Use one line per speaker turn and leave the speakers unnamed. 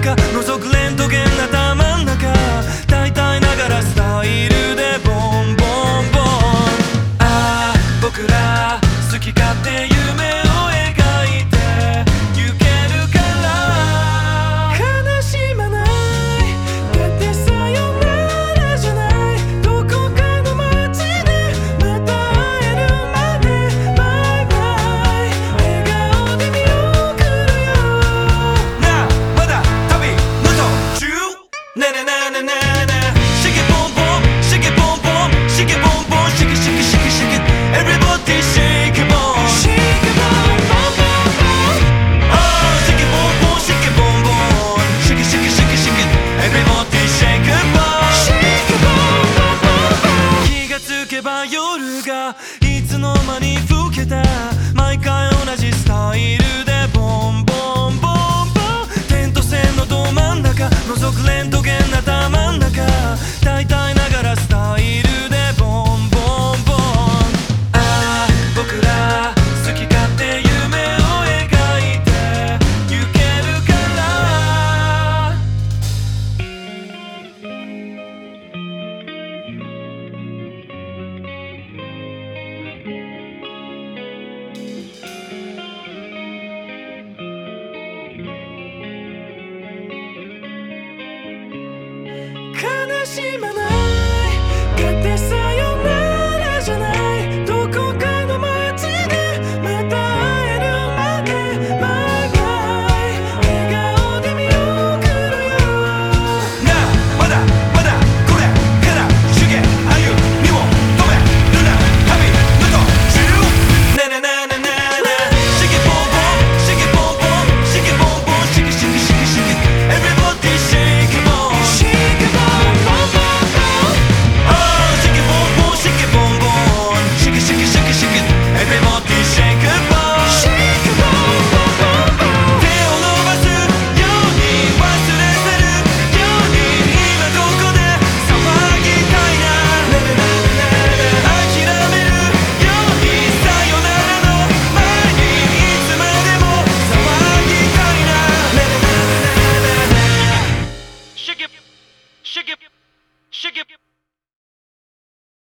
中覗くいつの間に更けた。な頭ん中大体のまない。